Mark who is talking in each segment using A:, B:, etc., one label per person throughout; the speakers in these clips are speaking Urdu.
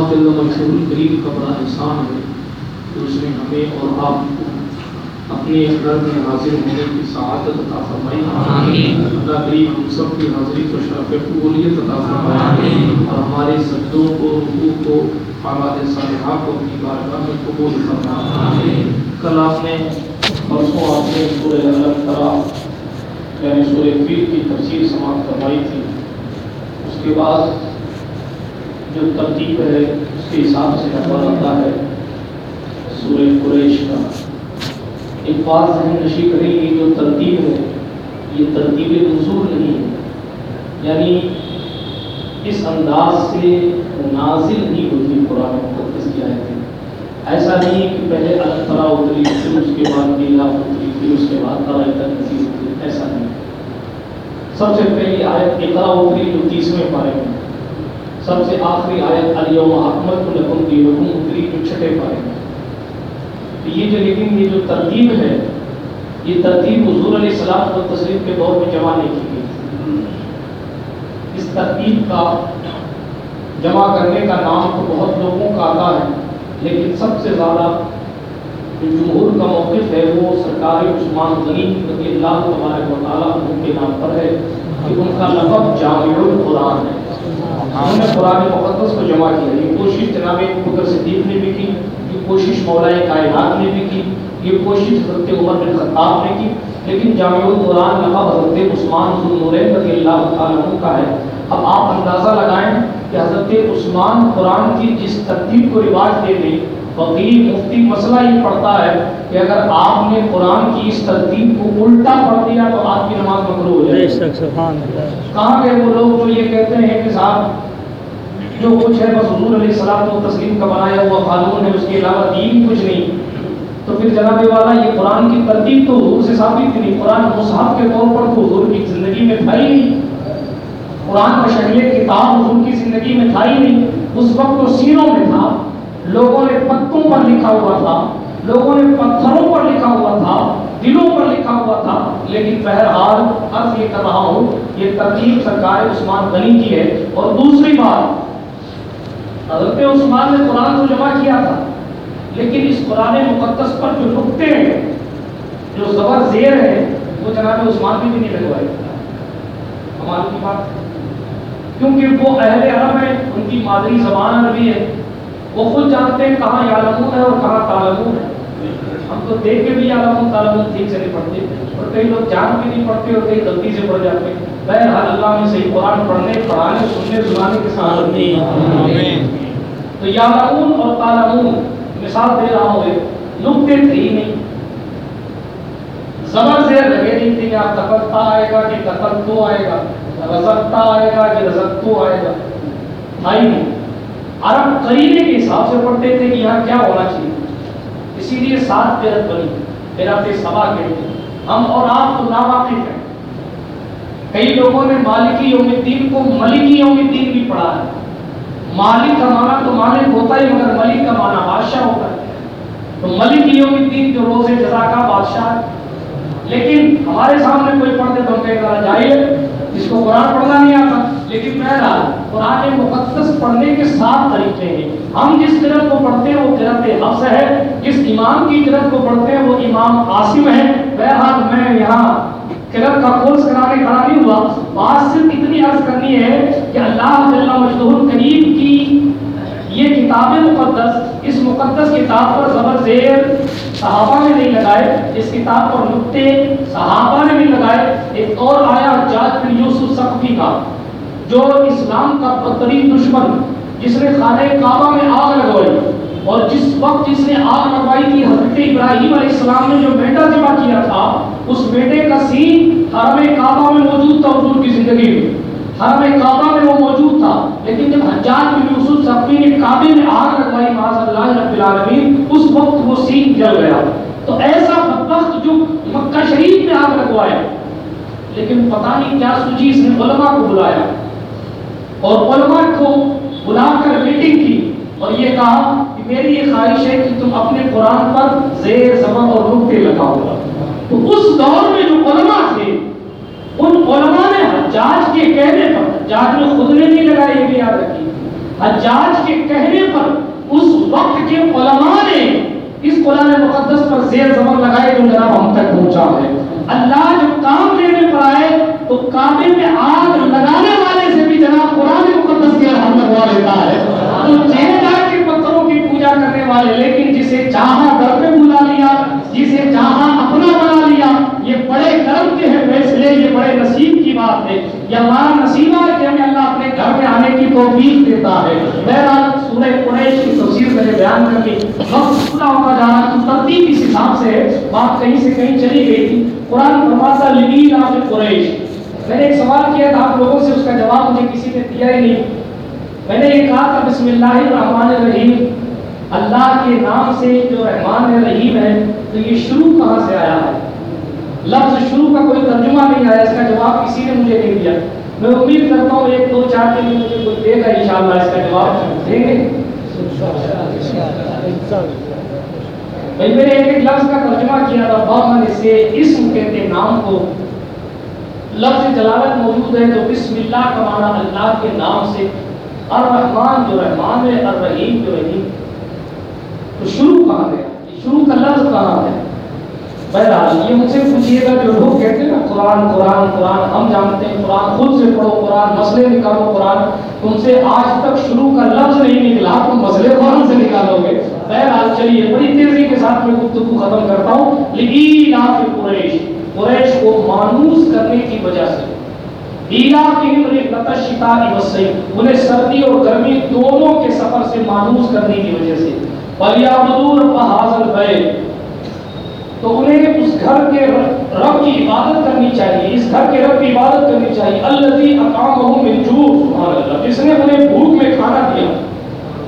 A: اللہ جل مشہور کریم کا بڑا احسان ہے کہ اس نے ہمیں اور آپ کو اپنے گھر میں حاضر ہونے کی سعادت عطا فرمائی۔ اللہ کریم ہم سب کی حاضری کو شرف قبولیت عطا فرمائی اور ہمارے سجدوں کو رکوع کو آباد صالحہ کو اپنی بارگاہ میں قبول فرمائی کل آپ نے پرسوں آپ نے سورہ اللہ کرا یعنی سورہ فیل کی تفسیر سماعت کروائی تھی۔ اس کے بعد جو ترتیب ہے، اس کے حساب سے نمبر آتا ہے سورہ قریش کا۔ ایک بات ذہن نشی کریں، یہ جو ترتیب ہے، یہ ترتیب نزول نہیں ہے۔ یعنی اس انداز سے نازل نہیں ہوتی قرآن مقدس کی آیتیں۔ ایسا نہیں کہ پہلے الطرا اتری، پھر اس کے بعد نیلا اتری، پھر اس کے بعد طرح نظیر اتری۔ ایسا نہیں۔ سب سے پہلی آیت اقرا اتری، جو تیسویں پارے میں سب سے آخری آیت الیوم احمد لکم دینکم اتری جو چھٹے پائے یہ جو لیکن یہ جو ترتیب ہے، یہ ترتیب حضور علیہ السلام و تسلیم کے دور میں جمع نہیں کی گئی۔ اس ترتیب کا جمع کرنے کا نام تو بہت لوگوں کا آتا ہے، لیکن سب سے زیادہ جو جمہور کا موقف ہے، وہ سرکار عثمان غنی رضی اللہ تبارک و تعالیٰ ان کے نام پر ہے، کہ ان کا لقب جامع القرآن ہے۔ انہوں نے قرآن مقدس کو جمع کیا۔ یہ کوشش جناب بکر صدیق نے بھی کی یہ کوشش مولا کائنات نے بھی کی یہ کوشش حضرت عمر بن خطاب نے کی۔ لیکن جامع القرآن لقب حضرت عثمان ذوالنورین رضی اللہ تعالیٰ کا ہے۔ اب آپ اندازہ لگائیں کہ حضرت عثمان قرآن کی جس ترتیب کو رواج دے دیں فقیر مفتی مسئلہ یہ پڑتا ہے کہ اگر آپ نے قرآن کی اس ترتیب کو الٹا پڑھ دیا تو آپ کی نماز مکرو ہو جائے کہاں گئے وہ لوگ جو یہ کہتے ہیں کہ صاحب جو کچھ ہے بس حضور علیہ السلام و تسلیم کا بنایا ہوا قانون ہے، اس کے علاوہ دین کچھ نہیں۔ تو پھر جناب والا، یہ قرآن کی ترتیب تو حضور سے ثابت نہیں۔ قرآن مصحف کے طور پر تو حضور کی زندگی میں تھا ہی نہیں۔ قرآن کا شکل کتاب حضور کی زندگی میں تھا ہی نہیں۔ اس وقت تو سینوں میں تھا۔ لوگوں نے پتوں پر لکھا ہوا تھا۔ لوگوں نے پتھروں پر لکھا ہوا تھا۔ دلوں پر لکھا ہوا تھا۔ لیکن بہرحال عرض یہ کر رہا ہوں، یہ ترتیب سرکار عثمان غنی کی ہے۔ اور دوسری بات حضرت عثمان نے قرآن کو جمع کیا تھا لیکن اس قرآن مقدس پر جو نقطے ہیں جو زبر زیر ہیں وہ جناب عثمان بھی, بھی نہیں لگوائے۔ ہمارے کی بات؟ کیونکہ وہ اہل عرب ہیں ان کی مادری زبان عربی ہے وہ خود جانتے ہیں کہاں یالمون ہے اور کہاں تالمون ہے۔ ہم تو دیکھ کے بھی یالمون تالمون ٹھیک سے نہیں پڑھتے اور کئی لوگ جان کے نہیں پڑھتے اور کئی غلطی سے پڑھ جاتے ہیں بہرحال اللہ نے صحیح قرآن پڑھنے پڑھانے سننے سنانے کے ساتھ تو یالمون اور تالمون مثال دے رہا ہوں نقطے تھے ہی نہیں زبر زیر لگے نہیں تھے کہ آپ تکتا آئے گا کہ تکتو آئے گا رزقتا آئے گا کہ رزقتو آئے گا تھا ہی نہیں عرب قرینے کے حساب سے پڑھتے تھے کہ یہاں کیا ہونا چاہیے اسی لیے سات پیرت بنی۔ پیرات سبا کہتے ہیں ہم اور آپ تو ناواقف ہیں۔ کئی لوگوں نے مالکی یوم الدین کو ملکی یوم الدین بھی پڑھا ہے۔ مالک کا معنی تو مالک ہوتا ہی، مگر ملک کا معنی بادشاہ ہوتا ہے۔ تو ملک یوم الدین جو روز جزا کا بادشاہ ہے۔ لیکن ہمارے سامنے کوئی پڑھتے تو ہم کہہ جائیے، جس کو قرآن پڑھنا نہیں آتا۔ لیکن بہرحال قرآن مقدس پڑھنے کے سات طریقے ہیں۔ ہم جس قرت کو پڑھتے ہیں، وہ قرت حفظ ہے جس امام کی قرت کو پڑھتے ہیں، وہ امام عاصم ہے بہرحال میں یہاں قرت کا کورس کرانے کھڑا نہیں ہوا۔ بات صرف اتنی عرض کرنی ہے کہ اللہ جل مجدور کریم کی یہ کتاب مقدس، اس مقدس کتاب پر زبر زیر صحابہ نے نہیں لگائے، اس کتاب پر نقطے صحابہ نے بھی لگائے۔ ایک اور آیا جاج بن یوسف سقفی کا۔ جو اسلام کا بدترین دشمن جس نے خانہ کعبہ میں آگ لگوائی اور جس وقت جس نے آگ لگوائی تھی حضرت ابراہیم علیہ السلام نے جو بیٹا ذبح کیا تھا، اس بیٹے کا سین حرم کعبہ میں موجود تھا حضور کی زندگی میں۔ حرم کعبہ میں وہ موجود تھا، لیکن جب حجاج بن یوسف سقفی نے کعبے میں آگ لگوائی، معاذ اللہ رب العالمین، اس وقت وہ سین جل گیا۔ تو ایسا بدبخت جو مکہ شریف میں آگ لگوایا، لیکن پتہ نہیں کیا سوچی اس نے علماء کو بلایا۔ اور علماء کو بلا کر میٹنگ کی اور یہ کہا کہ میری یہ خواہش ہے کہ تم اپنے قرآن پر زیر زبر اور نقطے لگاؤ۔ تو اس دور میں جو علماء تھے، ان علماء نے حجاج کے کہنے پر، حجاج نے خود نے نہیں لگایا، یہ بھی یاد رکھی حجاج کے کہنے پر اس وقت کے علماء نے اس قرآن مقدس پر زیر زبر لگائے جو جناب ہم تک پہنچا ہے۔ اللہ جب کام لینے پر آئے تو کعبے میں آگ لگانے والے جناب قرآن مقدس کی الحمد لگوا لیتا ہے۔ تو چہرہ کے پتھروں کی پوجا کرنے والے، لیکن جسے چاہا گھر پہ بلا لیا، جسے چاہا اپنا بنا لیا، یہ بڑے کرم کے ہیں، فیصلے، یہ بڑے نصیب کی بات ہے۔ یہ ہمارا نصیبہ ہے کہ ہمیں اللہ اپنے گھر میں آنے کی توفیق دیتا ہے۔ بہرحال سورہ قریش کی تفسیر میں نے بیان کر کے وقت پورا ہوتا جا رہا، تو ترتیب اس حساب سے بات کہیں سے کہیں چلی گئی۔ تھی قرآن فرماتا لبی نام قریش۔ میں نے ایک سوال کیا تھا، آپ لوگوں سے اس کا جواب مجھے کسی نے دیا ہی نہیں۔ میں نے یہ کہا تھا، بسم اللہ الرحمن الرحیم، اللہ کے نام سے جو رحمان رحیم ہے، تو یہ شروع کہاں سے آیا ہے؟ لفظ شروع کا کوئی ترجمہ نہیں آیا، اس کا جواب کسی نے مجھے نہیں دیا۔ میں امید کرتا ہوں، ایک دو چار دن میں مجھے کوئی دے گا، انشاءاللہ اس کا جواب دیں گے۔ بھائی، میں نے ایک ایک لفظ کا ترجمہ کیا تھا بامن سے اسم کہتے، نام کو لفظ جلالت موجود ہے تو بسم اللہ کا معنی اللہ کے نام سے۔ الرحمن جو رحمان ہے، الرحیم جو رحیم۔ تو شروع کہاں گیا شروع کا لفظ کہاں ہے؟ بہرحال یہ مجھ سے پوچھیے گا جو لوگ کہتے ہیں نا، قرآن قرآن قرآن، ہم جانتے ہیں قرآن، خود سے پڑھو قرآن، مسئلے نکالو قرآن۔ تم سے آج تک شروع کا لفظ نہیں نکلا، تم مسئلے قرآن سے نکالو گے۔ بہرحال چلیے، بڑی تیزی کے ساتھ میں گفتگو ختم کرتا ہوں۔ لیکن آپ قریش قریش کو مانوس کرنے کی وجہ سے۔ انہیں سردی اور گرمی دونوں کے سفر سے مانوس کرنے کی وجہ سے۔ وَلْيَعْبُدُوا رَبَّ هَذَا الْبَيْتِ تو انہیں اس گھر کے رب کی عبادت کرنی چاہیے۔ اس گھر کے رب کی عبادت کرنی چاہیے۔ الذي اقامهم اللہ۔ جس نے انہیں بھوک میں کھانا دیا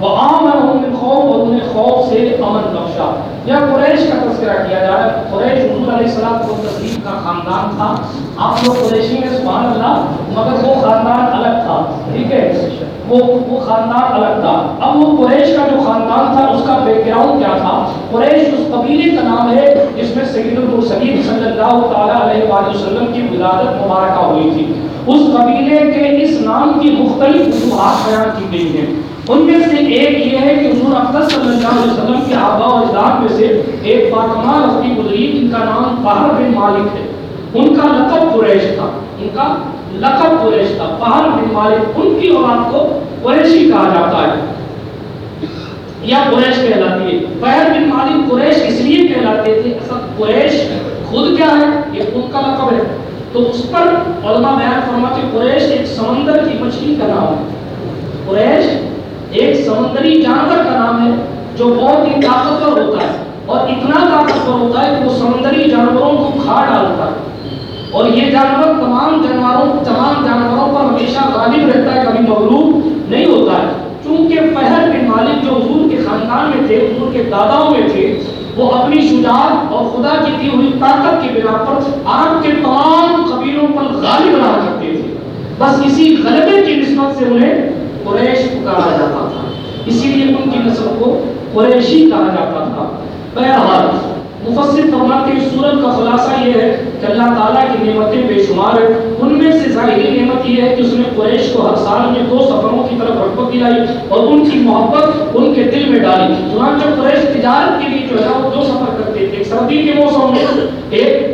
A: وہ آمنهم من خوف اور انہیں خوف سے امن بخشا یا قریش کا تذکرہ کیا جا رہا ہے؟ قریش حضور علیہ السلام کو تسلیم کا خاندان تھا۔ آپ لوگ قریشی میں سبحان اللہ، مگر وہ خاندان الگ تھا۔ ٹھیک ہے؟ وہ وہ خاندان الگ تھا۔ اب وہ قریش کا جو خاندان تھا، اس کا بیک گراؤنڈ کیا تھا؟ قریش اس قبیلے کا نام ہے، جس میں سید المرسلین صلی اللہ تعالی علیہ وآلہ وسلم کی ولادت مبارکہ ہوئی تھی۔ اس قبیلے کے اس نام کی مختلف وجوہات بیان کی گئی ہیں۔ ان میں سے ایک یہ ہے کہ حضور اقدس صلی اللہ علیہ وسلم کے آبا و اجداد میں سے ایک باکمال ہستی گزری، جن کا نام فہر بن مالک ہے۔ ان کا لقب قریش تھا۔ ان کا لقب قریش تھا۔ فہر بن مالک ان کی اولاد کو قریشی کہا جاتا ہے۔ یا قریش کہلاتی ہے۔ فہر بن مالک قریش اس لیے کہلاتے تھے، اصل قریش خود کیا ہے؟ یہ خود کا لقب ہے۔ تو اس پر علماء بیان فرماتے قریش ایک سمندر کی مچھلی کا نام ہے۔ قریش ایک سمندری جانور کا نام ہے جو بہت ہی طاقتور ہوتا ہے اور اتنا طاقتور ہوتا ہے کہ وہ سمندری جانوروں کو کھا ڈالتا ہے۔ اور یہ جانور تمام جانوروں تمام جانوروں پر ہمیشہ غالب رہتا ہے، کبھی مغلوب نہیں ہوتا ہے۔ چونکہ فہر بن مالک جو حضور کے خاندان میں تھے، حضور کے داداؤں میں تھے، وہ اپنی شجاعت اور خدا کی دی ہوئی طاقت کی بنا پر عرب کے تمام قبیلوں پر غالب رہا کرتے تھے۔ بس اسی غلبے کی نسبت سے انہیں قریش کہا جاتا تھا۔ اسی لیے ان کی نسل کو قریشی کہا جاتا تھا۔ بہرحال، مفسر فرماتے ہیں سورت کا خلاصہ یہ ہے کہ اللہ تعالیٰ کی نعمتیں بے شمار ہیں۔ ان میں سے ظاہری نعمت یہ ہے کہ اس نے قریش کو ہر سال میں دو سفروں کی طرف رغبت دلائی اور ان کی محبت ان کے دل میں ڈالی۔ چنانچہ قریش تجارت کے لیے جو ہے وہ دو سفر کرتے تھے۔ ایک سردی کے موسم میں، ایک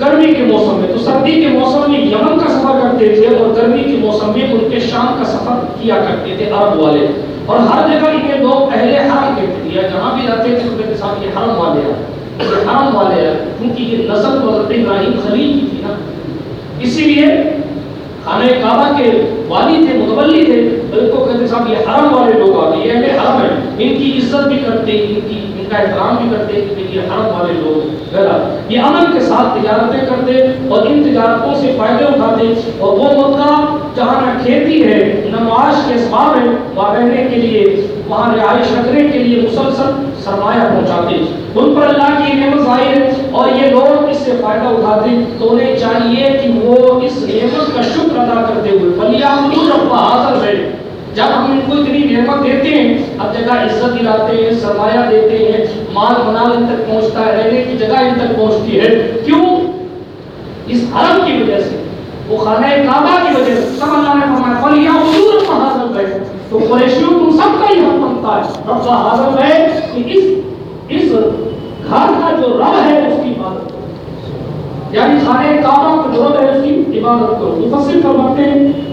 A: گرمی کے موسم میں تو سردی کے موسم میں یمن کا سفر کرتے تھے اور گرمی کے موسم میں ان کے شام کا سفر کیا کرتے تھے عرب والے۔ اور ہر جگہ انہیں لوگ اہل حرم کہتے تھے جہاں بھی رہتے تھے ان کے ساتھ یہ حرم والے ہیں۔ یہ حرم والے ہیں کیونکہ یہ نسل حضرت ابراہیم خلیل کی تھی نا۔ اسی لیے خانہ کعبہ کے والی تھے، متولی تھے ان کو کہتے صاحب، یہ حرم والے لوگ آتے یہ اہل حرم ہیں۔ ان کی عزت بھی کرتے ان کی کا احترام بھی کرتے کہ یہ حرم والے لوگ غیرہ یہ امن کے ساتھ تجارتیں کرتے اور ان تجارتوں سے فائدے اٹھاتے اور وہ ملکہ جہاں نہ کھیتی ہے، نہ معاش کے اسباب ہے وہاں رہنے کے لیے، وہاں رہائش رکھنے کے لیے مسلسل سرمایہ پہنچاتے۔ ان پر اللہ کی نعمت ظاہر ہے اور یہ لوگ اس سے فائدہ اٹھاتے۔ تو انہیں چاہیے کہ وہ اس نعمت کا شکر ادا کرتے ہوئے بلیا رب حاضر ہے جب ہم ان کو اتنی نعمت دیتے ہیں اب جگہ عزت دلاتے ہیں، سرمایہ دیتے ہیں، مال منال ان تک پہنچتا ہے، رہنے کی جگہ ان تک پہنچتی ہے۔ کیوں؟ اس حرم کی وجہ سے، وہ خانہ کعبہ کی وجہ سے۔ سب اللہ نے فرمایا فلیعبدوا رب هذا البيت تو قریشیوں، تم سب کا ہی حق بنتا ہے رب کا حاضر ہے کہ اس اس گھر کا جو رب ہے، اس کی عبادت کرو۔ یعنی خانے کعبہ کا جو رب ہے اس کی عبادت کرو۔ مفسر فرماتے ہیں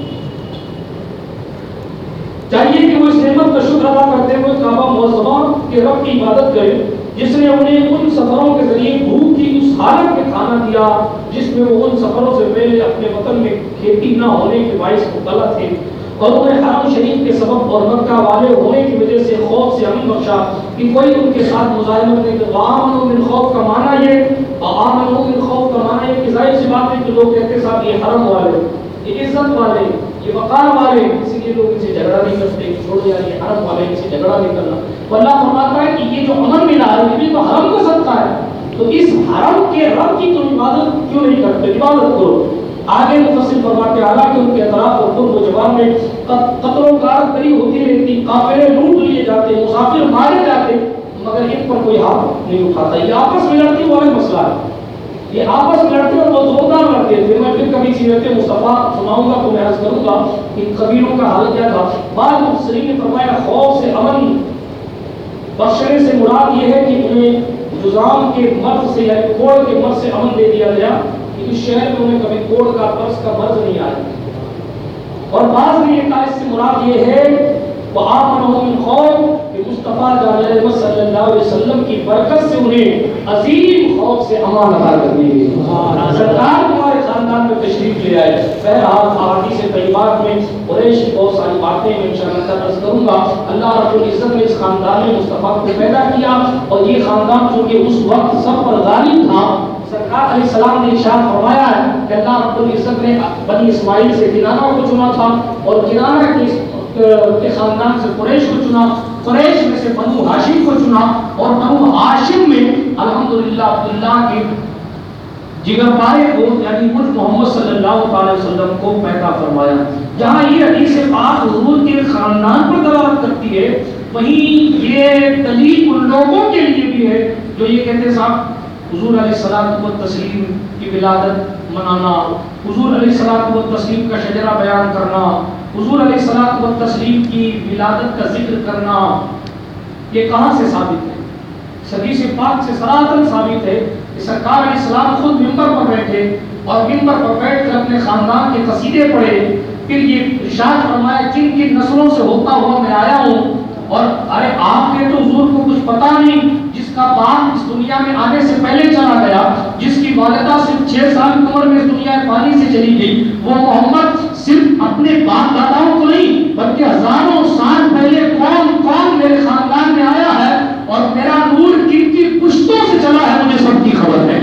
A: چاہیے کہ وہ اس نعمت کا شکر ادا کرتے ہوئے کعبہ معظمہ کے رب کی عبادت کرے، جس نے انہیں ان سفروں کے ذریعے بھوک کی اس حالت میں کھانا دیا، جس میں وہ ان سفروں سے پہلے اپنے وطن میں کھیتی نہ ہونے کے باعث مبتلا تھے اور انہیں حرم شریف کے سبب اور مکہ والے ہونے کی وجہ سے خوف سے امن بخشا کہ کوئی ان کے ساتھ مزاحمت نہیں کہ وآمنوا من خوف کا معنی یہ وآمنوا من خوف کا معنی یہ کہ ظاہر سی بات ہے کہ لوگ کہتے صاحب یہ حرم والے، یہ عزت والے یہ وقار والے اسی لیے لوگ اسے جھگڑا نہیں کرتے چھوڑ یار یہ حرم والے اسے جھگڑا نہیں کرنا تو اللہ فرماتا ہے کہ یہ جو امن ملا ہے یہ بھی تو حرم کا صدقہ ہے تو اس حرم کے رب کی تم عبادت کیوں نہیں کرتے عبادت کرو آگے مفسر فرماتے حالانکہ ان کے اطراف اور خود و جوان میں قتل و غارت کری ہوتی رہتی قافلے لوٹ لیے جاتے مسافر مارے جاتے مگر ان پر کوئی ہاتھ نہیں اٹھاتا یہ آپس میں لڑتی وہ مسئلہ ہے یہ آپس میں لڑتے اور وہ زوردار لڑتے تھے میں پھر کبھی سیرت مصطفیٰ سناؤں گا تو میں عرض کروں گا کہ قبیلوں کا حال کیا تھا۔ بعض مفسرین نے فرمایا، خوف سے امن بخشنے سے مراد یہ ہے کہ انہیں جزام کے مرض سے یا کوڑ کے مرض سے امن دے دیا گیا کہ اس شہر میں انہیں کبھی کوڑ کا، پرس کا مرض نہیں آیا۔ اور بعض نے یہ کہا، اس سے مراد یہ ہے وآمنوا من خوف کہ مصطفیٰ جان صلی اللہ علیہ وسلم کی برکت سے انہیں عظیم خوف سے امان عطا کر دی گئی۔ سرکار تمہارے خاندان میں تشریف لے آئے۔ بہرحال احادیث طیبات میں قریش کی بہت ساری باتیں میں انشاءاللہ عرض کروں گا۔ اللہ رب العزت نے اس خاندان میں مصطفیٰ کو پیدا کیا اور یہ خاندان چونکہ اس وقت سب پر غالب تھا سرکار علیہ السلام نے ارشاد فرمایا ہے کہ اللہ رب العزت نے بنی اسماعیل سے کنانہ کو چنا تھا اور کنانہ کی کے خاندان سے قریش کو چنا، قریش میں سے بنو ہاشم کو چنا اور بنو ہاشم میں الحمدللہ عبداللہ کے جگر پارے کو یعنی مجھ محمد صلی اللہ علیہ وسلم کو پیدا فرمایا۔ جہاں یہ حدیث پاک حضور کے خاندان پر دلالت کرتی ہے، وہیں یہ دلیل ان لوگوں کے لیے بھی ہے جو یہ کہتے ہیں صاحب، حضور علیہ السلام و تسلیم کی ولادت منانا، حضور علیہ السلام و تسلیم کا شجرہ بیان کرنا، حضور علیہ السلام و تسلیم کی ولادت کا ذکر کرنا، یہ کہاں سے ثابت ہے؟ حدیث پاک سے سراتن ثابت ہے کہ سرکار علیہ السلام خود ممبر پر بیٹھے اور ممبر پر بیٹھ کر اپنے خاندان کے قصیدے پڑھے، پھر یہ ارشاد فرمایا، جن کی نسلوں سے ہوتا ہوا میں آیا ہوں اور ارے آپ کے تو حضور کو کچھ پتا نہیں، جس کا باپ اس دنیا میں آنے سے پہلے چلا گیا، جس کی والدہ صرف چھ سال کی عمر میں اس دنیا پانی سے چلی گئی۔ وہ محمد صرف اپنے باپ داداؤں کو نہیں، بلکہ ہزاروں سال پہلے کون کون میرے خاندان میں آیا ہے اور میرا نور کن کی پشتوں سے چلا ہے، مجھے سب کی خبر ہے۔